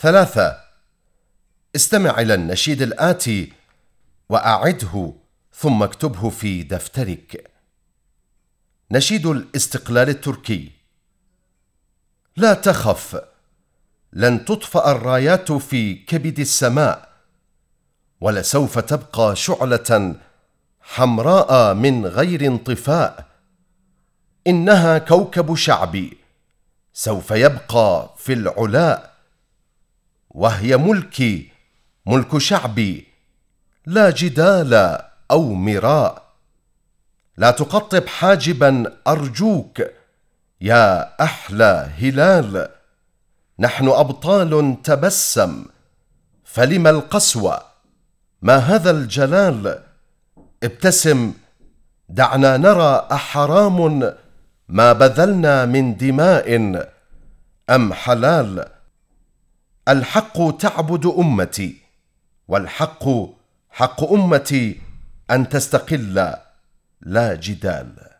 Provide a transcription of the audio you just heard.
ثلاثة. استمع إلى النشيد الآتي وأعده ثم اكتبه في دفترك. نشيد الاستقلال التركي. لا تخف لن تطفأ الرايات في كبد السماء ولسوف تبقى شعلة حمراء من غير انطفاء. إنها كوكب شعبي سوف يبقى في العلاء وهي ملكي ملك شعبي لا جدال أو مراء. لا تقطب حاجبا أرجوك يا أحلى هلال. نحن أبطال تبسم فلم القسوة؟ ما هذا الجلال؟ ابتسم دعنا نرى أحرام ما بذلنا من دماء أم حلال؟ الحق تعبد أمتي والحق حق أمتي أن تستقل لا جدال.